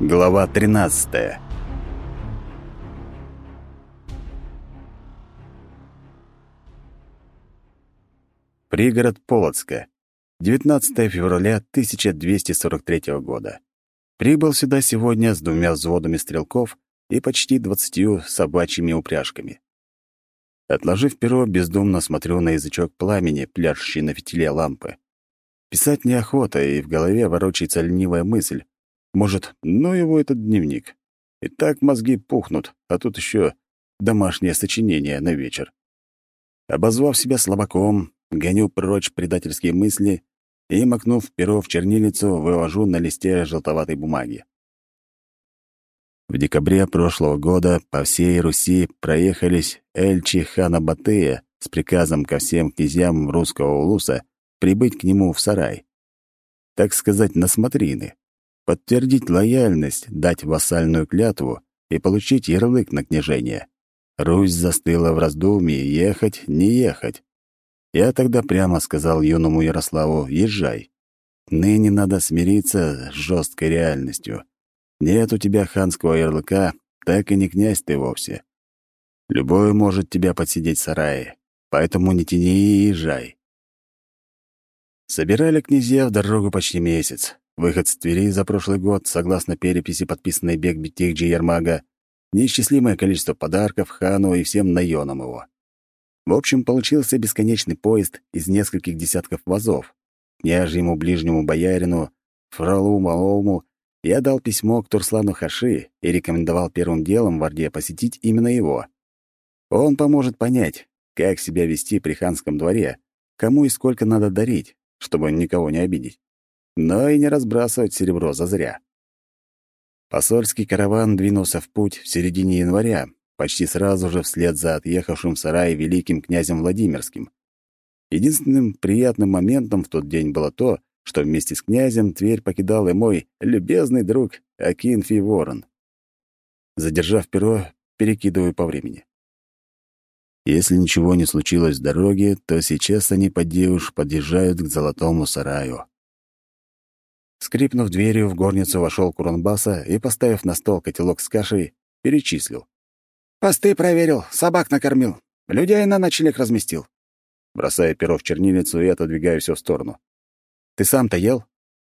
Глава 13. Пригород Полоцка. 19 февраля 1243 года. Прибыл сюда сегодня с двумя взводами стрелков и почти двадцатью собачьими упряжками. Отложив перо, бездумно смотрю на язычок пламени, пляшущий на фитиле лампы. Писать неохота, и в голове ворочается ленивая мысль. Может, ну его этот дневник. И так мозги пухнут, а тут еще домашнее сочинение на вечер. Обозвав себя слабаком, гоню прочь предательские мысли и, макнув перо в чернилицу, вывожу на листе желтоватой бумаги. В декабре прошлого года по всей Руси проехались Эльчи хана Батыя с приказом ко всем князьям русского улуса прибыть к нему в сарай. Так сказать, на смотрины подтвердить лояльность, дать вассальную клятву и получить ярлык на княжение. Русь застыла в раздумье, ехать, не ехать. Я тогда прямо сказал юному Ярославу «Езжай». Ныне надо смириться с жесткой реальностью. Нет у тебя ханского ярлыка, так и не князь ты вовсе. Любой может тебя подсидеть в сарае, поэтому не тяни и езжай. Собирали князья в дорогу почти месяц. Выход с Твери за прошлый год, согласно переписи, подписанной Бек Бетихджи Ярмага, неисчислимое количество подарков хану и всем наёнам его. В общем, получился бесконечный поезд из нескольких десятков вазов. Княжьему ближнему боярину, Фролу Малому, я дал письмо к Турслану Хаши и рекомендовал первым делом в Орде посетить именно его. Он поможет понять, как себя вести при ханском дворе, кому и сколько надо дарить, чтобы никого не обидеть но и не разбрасывать серебро зазря. Посольский караван двинулся в путь в середине января, почти сразу же вслед за отъехавшим в сарай великим князем Владимирским. Единственным приятным моментом в тот день было то, что вместе с князем Тверь покидал и мой любезный друг Акинфий Ворон. Задержав перо, перекидываю по времени. Если ничего не случилось в дороге, то сейчас они, поди уж, подъезжают к золотому сараю. Скрипнув дверью, в горницу вошел Куранбаса и, поставив на стол котелок с кашей, перечислил. «Посты проверил, собак накормил, людей на ночлег разместил». Бросая перо в чернильницу и отодвигаю все в сторону. «Ты сам-то ел?»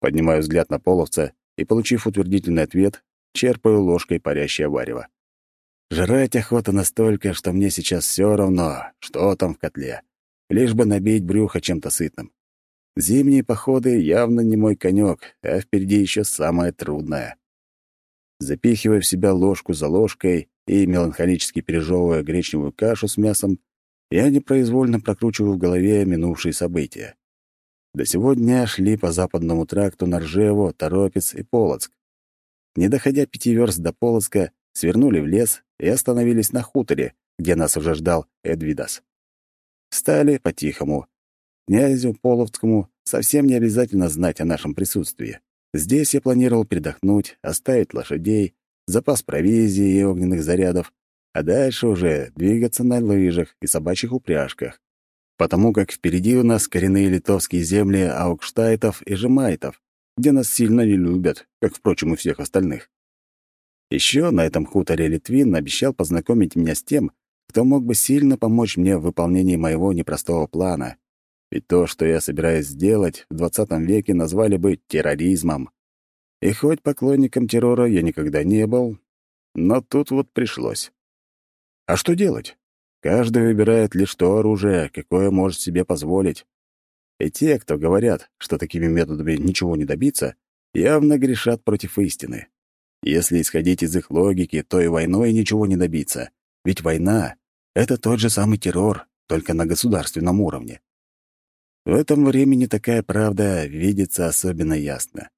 Поднимаю взгляд на половца и, получив утвердительный ответ, черпаю ложкой парящее варево. Жрать охота настолько, что мне сейчас все равно, что там в котле. Лишь бы набить брюхо чем-то сытным. Зимние походы явно не мой конек, а впереди еще самое трудное. Запихивая в себя ложку за ложкой и меланхолически пережевывая гречневую кашу с мясом, я непроизвольно прокручиваю в голове минувшие события. До сегодня шли по западному тракту на Ржеву, Торопец и Полоцк. Не доходя пяти верст до Полоцка, свернули в лес и остановились на хуторе, где нас уже ждал Эдвидас. Встали по-тихому, Князю Половцкому совсем не обязательно знать о нашем присутствии. Здесь я планировал передохнуть, оставить лошадей, запас провизии и огненных зарядов, а дальше уже двигаться на лыжах и собачьих упряжках. Потому как впереди у нас коренные литовские земли аукштайтов и жемайтов, где нас сильно не любят, как, впрочем, и всех остальных. Еще на этом хуторе Литвин обещал познакомить меня с тем, кто мог бы сильно помочь мне в выполнении моего непростого плана. Ведь то, что я собираюсь сделать, в 20 веке назвали бы терроризмом. И хоть поклонником террора я никогда не был, но тут вот пришлось. А что делать? Каждый выбирает лишь то оружие, какое может себе позволить. И те, кто говорят, что такими методами ничего не добиться, явно грешат против истины. Если исходить из их логики, то и войной ничего не добиться. Ведь война — это тот же самый террор, только на государственном уровне. В этом времени такая правда видится особенно ясно.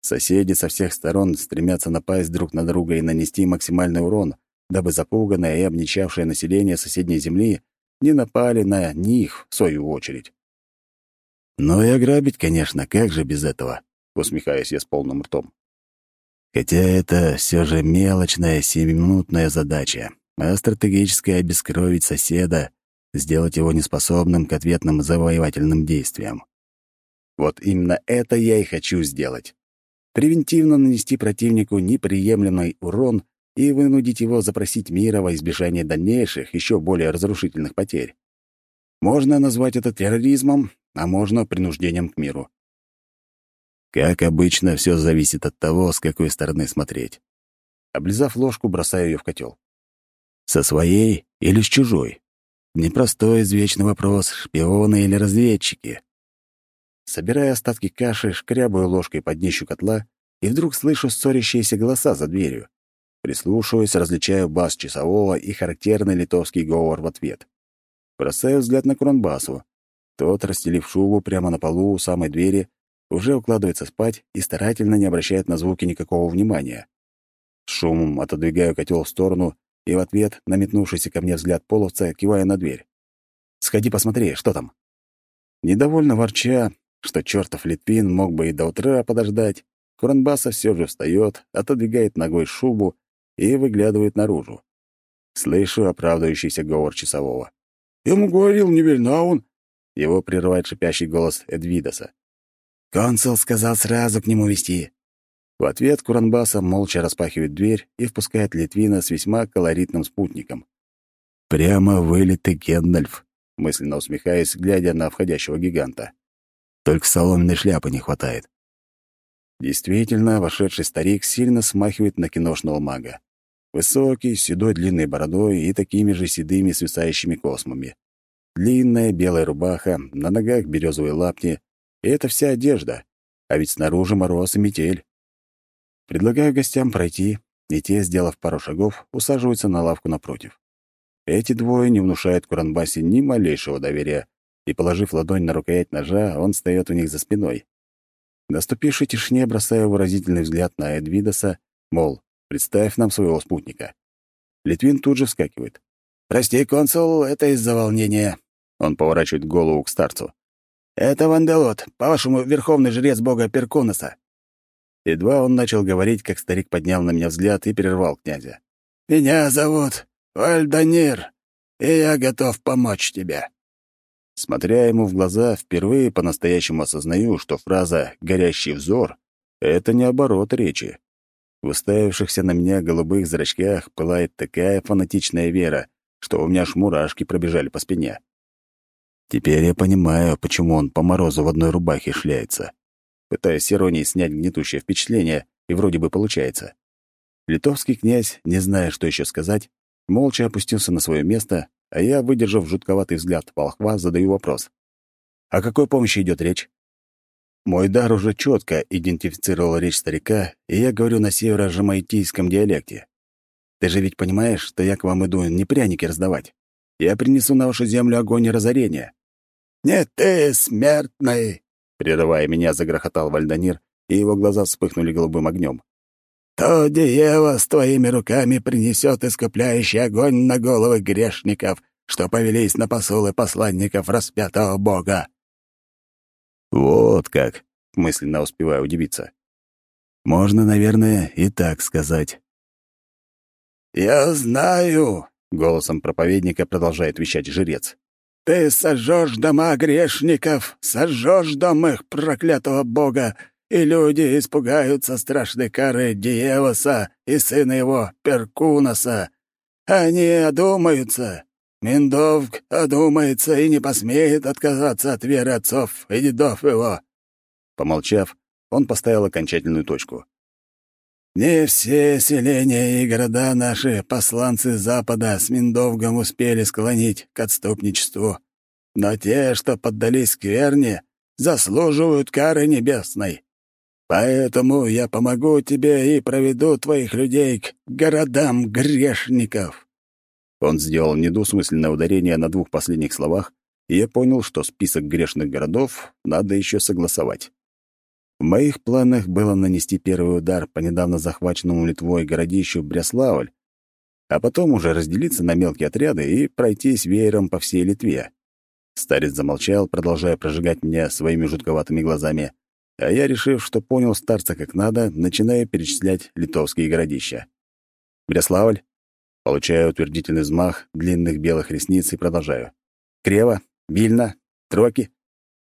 Соседи со всех сторон стремятся напасть друг на друга и нанести максимальный урон, дабы запуганное и обнищавшее население соседней земли не напали на них в свою очередь. «Ну и ограбить, конечно, как же без этого?» — усмехаюсь я с полным ртом. Хотя это все же мелочная семиминутная задача, а стратегическая обескровить соседа сделать его неспособным к ответным завоевательным действиям. Вот именно это я и хочу сделать. превентивно нанести противнику неприемлемый урон и вынудить его запросить мира во избежание дальнейших, еще более разрушительных потерь. Можно назвать это терроризмом, а можно принуждением к миру. Как обычно, все зависит от того, с какой стороны смотреть. Облизав ложку, бросаю ее в котел. Со своей или с чужой? Непростой извечный вопрос, шпионы или разведчики. Собирая остатки каши, шкрябаю ложкой под днищу котла и вдруг слышу ссорящиеся голоса за дверью. Прислушиваясь, различаю бас часового и характерный литовский говор в ответ. Бросаю взгляд на Кронбасу. Тот, расстелив шубу прямо на полу у самой двери, уже укладывается спать и старательно не обращает на звуки никакого внимания. С шумом отодвигаю котел в сторону и в ответ на метнувшийся ко мне взгляд половца киваю на дверь. «Сходи посмотри, что там?» Недовольно ворча, что чертов Литвин мог бы и до утра подождать, Куранбаса все же встает, отодвигает ногой шубу и выглядывает наружу. Слышу оправдывающийся говор часового. «Я ему говорил, не вельна он!» Его прерывает шипящий голос Эдвидаса. «Консул сказал сразу к нему вести». В ответ Куранбаса молча распахивает дверь и впускает Литвина с весьма колоритным спутником. «Прямо вылитый Гендальф», мысленно усмехаясь, глядя на входящего гиганта. Только соломенной шляпы не хватает. Действительно, вошедший старик сильно смахивает на киношного мага. Высокий, с седой длинной бородой и такими же седыми свисающими космами. Длинная белая рубаха, на ногах березовые лапни, и это вся одежда, а ведь снаружи мороз и метель. Предлагаю гостям пройти, и те, сделав пару шагов, усаживаются на лавку напротив. Эти двое не внушают Куранбасе ни малейшего доверия, и, положив ладонь на рукоять ножа, он встает у них за спиной. Наступившей тишине бросаю выразительный взгляд на Эдвидоса, мол, представь нам своего спутника. Литвин тут же вскакивает. «Прости, консул, это из-за волнения». Он поворачивает голову к старцу. «Это Ванделот, по-вашему, верховный жрец бога Перкуноса». Едва он начал говорить, как старик поднял на меня взгляд и перервал князя. «Меня зовут Вальданир, и я готов помочь тебе». Смотря ему в глаза, впервые по-настоящему осознаю, что фраза «горящий взор» — это не оборот речи. В уставившихся на меня голубых зрачках пылает такая фанатичная вера, что у меня аж мурашки пробежали по спине. Теперь я понимаю, почему он по морозу в одной рубахе шляется. Пытаясь иронией снять гнетущее впечатление, и вроде бы получается. Литовский князь, не зная, что еще сказать, молча опустился на свое место, а я, выдержав жутковатый взгляд волхва, задаю вопрос. О какой помощи идет речь? Мой дар уже четко идентифицировал речь старика, и я говорю на северо-жамайтийском диалекте. Ты же ведь понимаешь, что я к вам иду не пряники раздавать. Я принесу на вашу землю огонь и разорение. «Не ты, смертный!» — прерывая меня, загрохотал Вальдонир, и его глаза вспыхнули голубым огнем. То Диева с твоими руками принесет искупляющий огонь на головы грешников, что повелись на посулы посланников распятого Бога». «Вот как!» — мысленно успеваю удивиться. «Можно, наверное, и так сказать». «Я знаю», — голосом проповедника продолжает вещать жрец. «Ты сожжешь дома грешников, сожжешь дом их проклятого Бога, и люди испугаются страшной кары Диевоса и сына его Перкуноса. Они одумаются. Миндовк одумается и не посмеет отказаться от веры отцов и дедов его». Помолчав, он поставил окончательную точку. «Не все селения и города наши посланцы Запада с Миндовгом успели склонить к отступничеству, но те, что поддались скверне, заслуживают кары небесной. Поэтому я помогу тебе и проведу твоих людей к городам грешников». Он сделал недвусмысленное ударение на двух последних словах, и я понял, что список грешных городов надо еще согласовать. В моих планах было нанести первый удар по недавно захваченному Литвой городищу Бряславль, а потом уже разделиться на мелкие отряды и пройтись веером по всей Литве. Старец замолчал, продолжая прожигать меня своими жутковатыми глазами, а я, решив, что понял старца как надо, начинаю перечислять литовские городища. Бряславль. Получаю утвердительный взмах длинных белых ресниц и продолжаю. Крева, Вильна, Троки.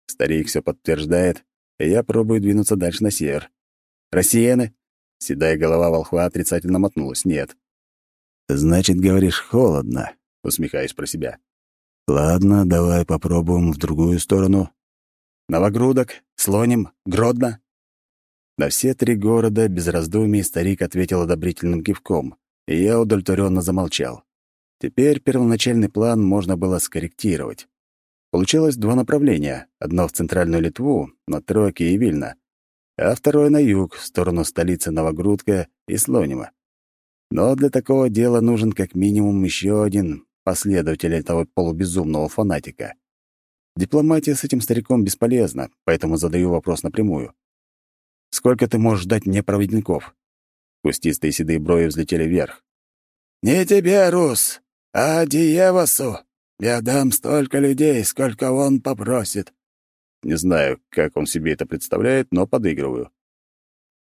Старик все подтверждает, и я пробую двинуться дальше на север. Россияне?» Седая голова волхва отрицательно мотнулась. «Нет». «Значит, говоришь, холодно», — усмехаюсь про себя. «Ладно, давай попробуем в другую сторону. Новогрудок, Слоним, Гродно?» На все три города без раздумий старик ответил одобрительным кивком, и я удовлетворенно замолчал. Теперь первоначальный план можно было скорректировать. Получилось два направления. Одно в центральную Литву, на Троки и Вильно, а второе на юг, в сторону столицы Новогрудка и Слонима. Но для такого дела нужен как минимум еще один последователь этого полубезумного фанатика. Дипломатия с этим стариком бесполезна, поэтому задаю вопрос напрямую. «Сколько ты можешь дать мне проводников?» Кустистые седые брови взлетели вверх. «Не тебе, Рус, а Диевасу. Я дам столько людей, сколько он попросит. Не знаю, как он себе это представляет, но подыгрываю.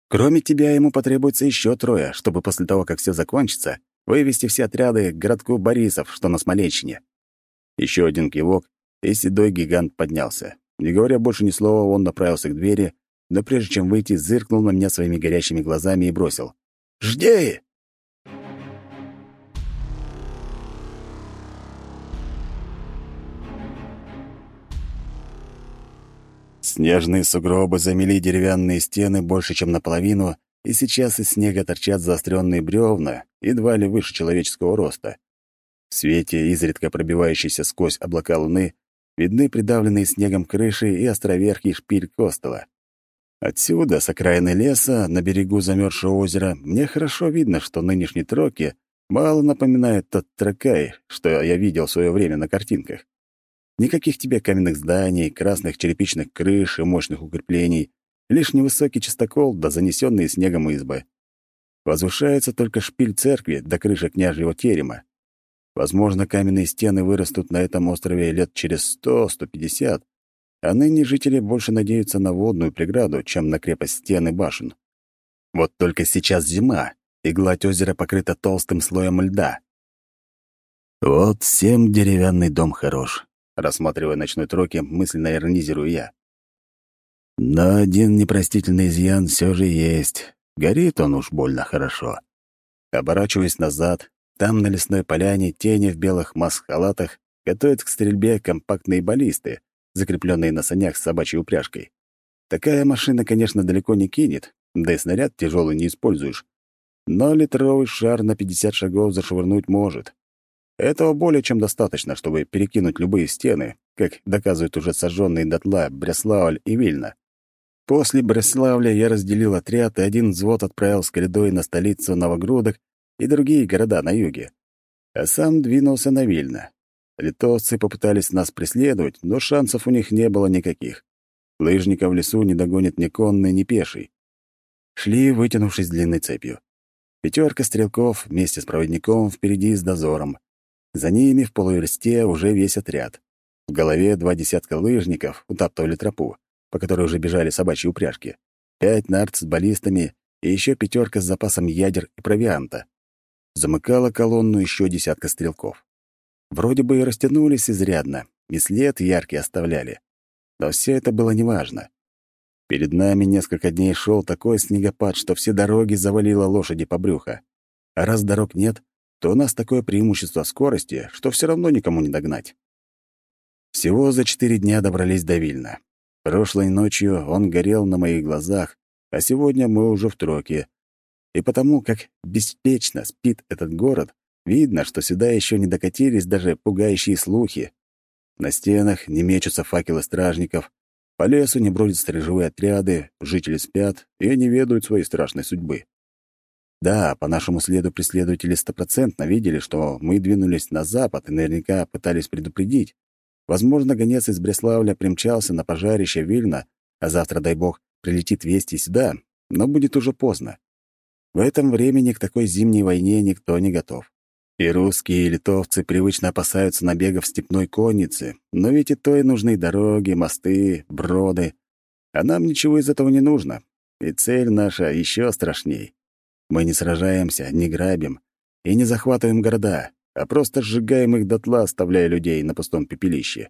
Кроме тебя, ему потребуется еще трое, чтобы после того, как все закончится, вывести все отряды к городку Борисов, что на Смоленщине. Еще один кивок, и седой гигант поднялся. Не говоря больше ни слова, он направился к двери, но прежде чем выйти, зыркнул на меня своими горящими глазами и бросил. «Жди!» Снежные сугробы замели деревянные стены больше, чем наполовину, и сейчас из снега торчат заостренные бревна, едва ли выше человеческого роста. В свете, изредка пробивающейся сквозь облака луны, видны придавленные снегом крыши и островерхий шпиль Костела. Отсюда, с окраины леса, на берегу замерзшего озера, мне хорошо видно, что нынешний Троки мало напоминает тот Тракай, что я видел в свое время на картинках. Никаких тебе каменных зданий, красных черепичных крыш и мощных укреплений, лишь невысокий чистокол да занесенные снегом избы. Возвышается только шпиль церкви до крыши княжьего терема. Возможно, каменные стены вырастут на этом острове лет через сто, сто пятьдесят, а ныне жители больше надеются на водную преграду, чем на крепость стены башен. Вот только сейчас зима, и гладь озера покрыта толстым слоем льда. Вот всем деревянный дом хорош. Рассматривая ночной троки, мысленно иронизирую я. Но один непростительный изъян все же есть. Горит он уж больно хорошо. Оборачиваясь назад, там на лесной поляне тени в белых маск-халатах готовят к стрельбе компактные баллисты, закрепленные на санях с собачьей упряжкой. Такая машина, конечно, далеко не кинет, да и снаряд тяжелый не используешь. Но литровый шар на 50 шагов зашвырнуть может. Этого более чем достаточно, чтобы перекинуть любые стены, как доказывают уже сожженные дотла Бреславль и Вильна. После Бреславля я разделил отряд, и один взвод отправил с коридой на столицу Новогрудок и другие города на юге. А сам двинулся на Вильно. Литовцы попытались нас преследовать, но шансов у них не было никаких. Лыжника в лесу не догонит ни конный, ни пеший. Шли, вытянувшись длинной цепью. Пятерка стрелков вместе с проводником впереди с дозором. За ними в полуверсте уже весь отряд. В голове два десятка лыжников утаптывали тропу, по которой уже бежали собачьи упряжки. Пять нарт с баллистами и еще пятерка с запасом ядер и провианта. Замыкала колонну еще десятка стрелков. Вроде бы и растянулись изрядно, и след яркий оставляли. Но все это было неважно. Перед нами несколько дней шел такой снегопад, что все дороги завалило лошади по брюхо. А раз дорог нет, то у нас такое преимущество скорости, что все равно никому не догнать. Всего за четыре дня добрались до Вильна. Прошлой ночью он горел на моих глазах, а сегодня мы уже в Троке. И потому, как беспечно спит этот город, видно, что сюда еще не докатились даже пугающие слухи. На стенах не мечутся факелы стражников, по лесу не бродят сторожевые отряды, жители спят и не ведают своей страшной судьбы. Да, по нашему следу преследователи стопроцентно видели, что мы двинулись на запад и наверняка пытались предупредить. Возможно, гонец из Бреславля примчался на пожарище Вильна, а завтра, дай бог, прилетит вести сюда, но будет уже поздно. В этом времени к такой зимней войне никто не готов. И русские, и литовцы привычно опасаются набегов степной конницы, но ведь и то и нужны дороги, мосты, броды. А нам ничего из этого не нужно, и цель наша еще страшней. Мы не сражаемся, не грабим и не захватываем города, а просто сжигаем их дотла, оставляя людей на пустом пепелище.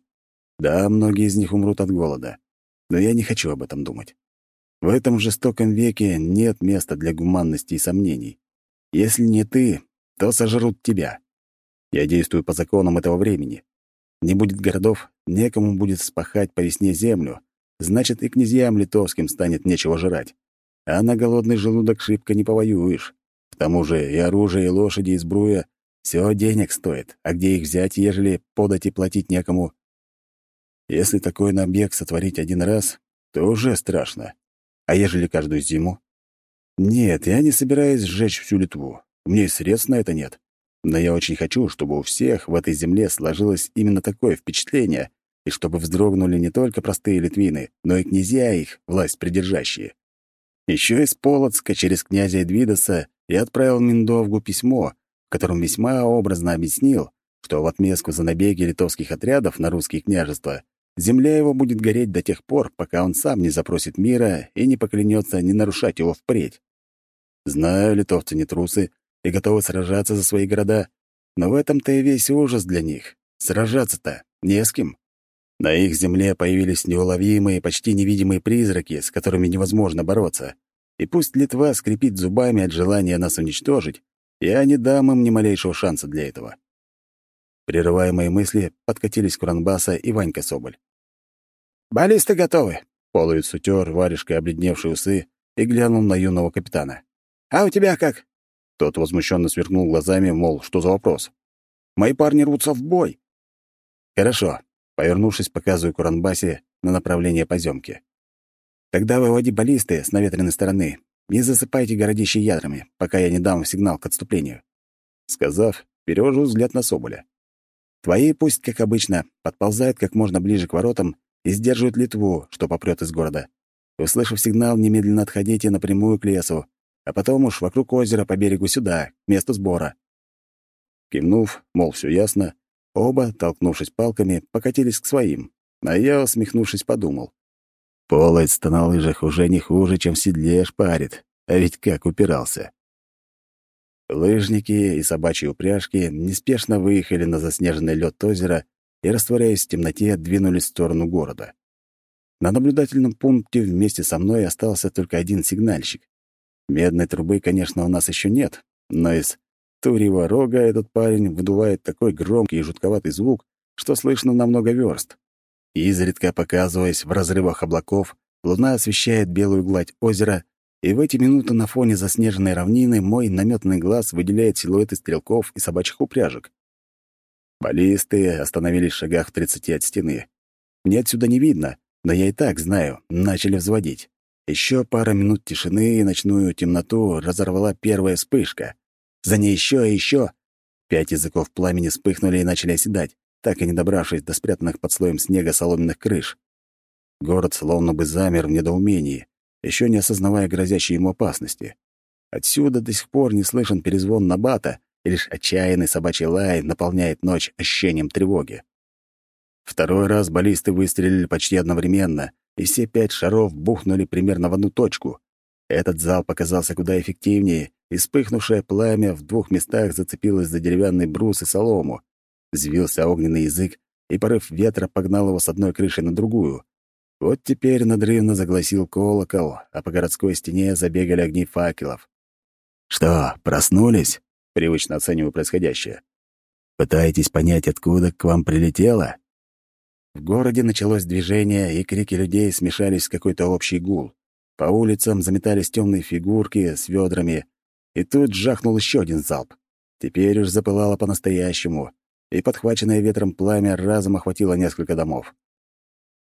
Да, многие из них умрут от голода, но я не хочу об этом думать. В этом жестоком веке нет места для гуманности и сомнений. Если не ты, то сожрут тебя. Я действую по законам этого времени. Не будет городов, некому будет спахать по весне землю. Значит, и князьям литовским станет нечего жрать. А на голодный желудок шибко не повоюешь. К тому же и оружие, и лошади, и сбруя — все денег стоит. А где их взять, ежели подать и платить некому? Если такой набег сотворить один раз, то уже страшно. А ежели каждую зиму? Нет, я не собираюсь сжечь всю Литву. У меня и средств на это нет. Но я очень хочу, чтобы у всех в этой земле сложилось именно такое впечатление, и чтобы вздрогнули не только простые литвины, но и князья их, власть придержащие. Еще из Полоцка через князя Эдвидоса я отправил Миндовгу письмо, в котором весьма образно объяснил, что в отместку за набеги литовских отрядов на русские княжества земля его будет гореть до тех пор, пока он сам не запросит мира и не поклянется не нарушать его впредь. Знаю, литовцы не трусы и готовы сражаться за свои города, но в этом-то и весь ужас для них. Сражаться-то не с кем. На их земле появились неуловимые, почти невидимые призраки, с которыми невозможно бороться. И пусть Литва скрипит зубами от желания нас уничтожить, я не дам им ни малейшего шанса для этого. Прерывая мои мысли, подкатились Куранбаса и Ванька Соболь. «Баллисты готовы!» — полует сутёр, варежкой обледневшие усы, и глянул на юного капитана. «А у тебя как?» Тот возмущенно сверкнул глазами, мол, что за вопрос. «Мои парни рвутся в бой!» «Хорошо», — повернувшись, показываю Куранбасе на направление поземки. «Тогда выводи баллисты с наветренной стороны и засыпайте городище ядрами, пока я не дам сигнал к отступлению». Сказав, перевожу взгляд на Соболя. «Твои пусть, как обычно, подползают как можно ближе к воротам и сдерживают Литву, что попрет из города. Услышав сигнал, немедленно отходите напрямую к лесу, а потом уж вокруг озера по берегу сюда, к месту сбора. Кивнув, мол, все ясно, оба, толкнувшись палками, покатились к своим, а я, усмехнувшись, подумал. Полость на лыжах уже не хуже, чем в седле шпарит, а ведь как упирался. Лыжники и собачьи упряжки неспешно выехали на заснеженный лед озера и, растворяясь в темноте, двинулись в сторону города. На наблюдательном пункте вместе со мной остался только один сигнальщик. Медной трубы, конечно, у нас еще нет, но из Турьего рога этот парень выдувает такой громкий и жутковатый звук, что слышно на много верст. Изредка показываясь в разрывах облаков, луна освещает белую гладь озера, и в эти минуты на фоне заснеженной равнины мой наметный глаз выделяет силуэты стрелков и собачьих упряжек. Баллисты остановились в шагах в тридцати от стены. Мне отсюда не видно, но я и так знаю, начали взводить. Еще пара минут тишины и ночную темноту разорвала первая вспышка. За ней еще и еще. Пять языков пламени вспыхнули и начали оседать, так и не добравшись до спрятанных под слоем снега соломенных крыш. Город словно бы замер в недоумении, еще не осознавая грозящей ему опасности. Отсюда до сих пор не слышен перезвон набата, и лишь отчаянный собачий лай наполняет ночь ощущением тревоги. Второй раз баллисты выстрелили почти одновременно, и все пять шаров бухнули примерно в одну точку. Этот зал показался куда эффективнее, и вспыхнувшее пламя в двух местах зацепилось за деревянный брус и солому. Взвился огненный язык, и порыв ветра погнал его с одной крыши на другую. Вот теперь надрывно загласил колокол, а по городской стене забегали огни факелов. «Что, проснулись?» — привычно оцениваю происходящее. «Пытаетесь понять, откуда к вам прилетело?» В городе началось движение, и крики людей смешались в какой-то общий гул. По улицам заметались темные фигурки с ведрами, и тут жахнул еще один залп. Теперь уж запылало по-настоящему, и подхваченное ветром пламя разом охватило несколько домов.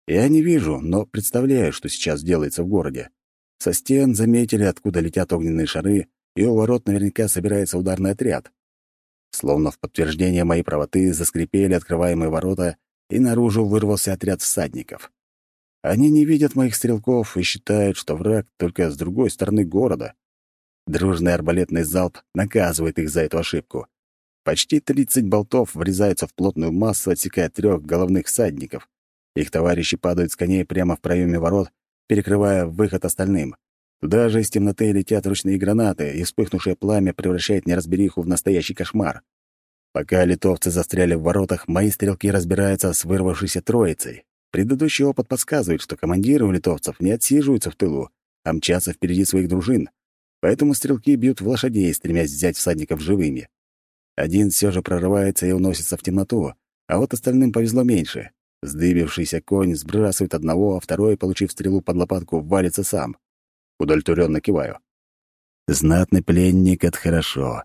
Я не вижу, но представляю, что сейчас делается в городе. Со стен заметили, откуда летят огненные шары, и у ворот наверняка собирается ударный отряд. Словно в подтверждение моей правоты заскрипели открываемые ворота, и наружу вырвался отряд всадников. Они не видят моих стрелков и считают, что враг только с другой стороны города. Дружный арбалетный залп наказывает их за эту ошибку. Почти 30 болтов врезаются в плотную массу, отсекая трех головных всадников. Их товарищи падают с коней прямо в проеме ворот, перекрывая выход остальным. Туда же из темноты летят ручные гранаты, и вспыхнувшее пламя превращает неразбериху в настоящий кошмар. Пока литовцы застряли в воротах, мои стрелки разбираются с вырвавшейся троицей. Предыдущий опыт подсказывает, что командиры у литовцев не отсиживаются в тылу, а мчаться впереди своих дружин. Поэтому стрелки бьют в лошадей, стремясь взять всадников живыми. Один все же прорывается и уносится в темноту, а вот остальным повезло меньше. Сдыбившийся конь сбрасывает одного, а второй, получив стрелу под лопатку, валится сам. Удовлетворенно киваю. Знатный пленник — это хорошо.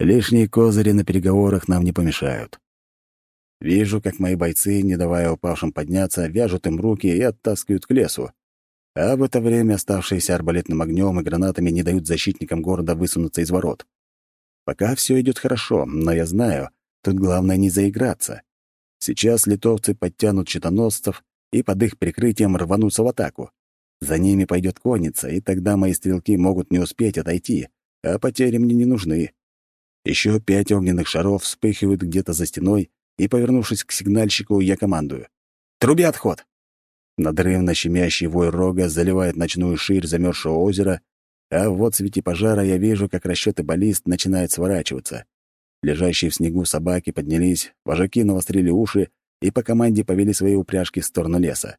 Лишние козыри на переговорах нам не помешают. Вижу, как мои бойцы, не давая упавшим подняться, вяжут им руки и оттаскивают к лесу. А в это время оставшиеся арбалетным огнем и гранатами не дают защитникам города высунуться из ворот. Пока все идет хорошо, но я знаю, тут главное не заиграться. Сейчас литовцы подтянут щитоносцев и под их прикрытием рванутся в атаку. За ними пойдет конница, и тогда мои стрелки могут не успеть отойти, а потери мне не нужны. Еще пять огненных шаров вспыхивают где-то за стеной, и, повернувшись к сигнальщику, я командую. «Труби отход!» Надрывно щемящий вой рога заливает ночную ширь замерзшего озера, а в отсвете пожара я вижу, как расчеты баллист начинают сворачиваться. Лежащие в снегу собаки поднялись, вожаки навострили уши и по команде повели свои упряжки в сторону леса.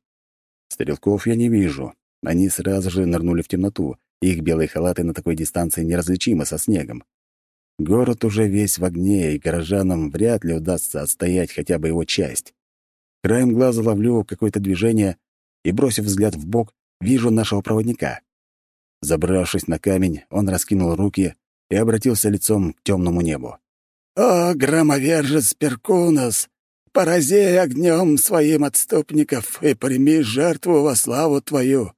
Стрелков я не вижу. Они сразу же нырнули в темноту, их белые халаты на такой дистанции неразличимы со снегом. Город уже весь в огне, и горожанам вряд ли удастся отстоять хотя бы его часть. Краем глаза ловлю какое-то движение и, бросив взгляд в бок, вижу нашего проводника. Забравшись на камень, он раскинул руки и обратился лицом к темному небу. «О, громовержец Перкунос, порази огнем своим отступников и прими жертву во славу твою!»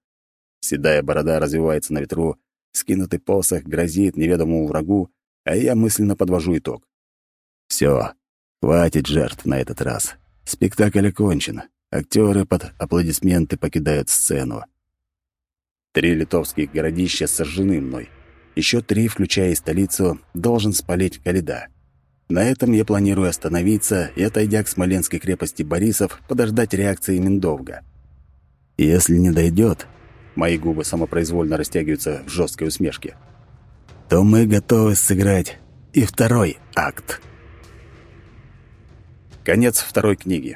Седая борода развивается на ветру, скинутый посох грозит неведомому врагу, а я мысленно подвожу итог. Все, хватит жертв на этот раз. Спектакль окончен. Актеры под аплодисменты покидают сцену. Три литовских городища сожжены мной. Еще три, включая и столицу, должен спалить Калида. На этом я планирую остановиться и, отойдя к Смоленской крепости Борисов, подождать реакции Миндовга. Если не дойдет, мои губы самопроизвольно растягиваются в жесткой усмешке, то мы готовы сыграть и второй акт. Конец второй книги.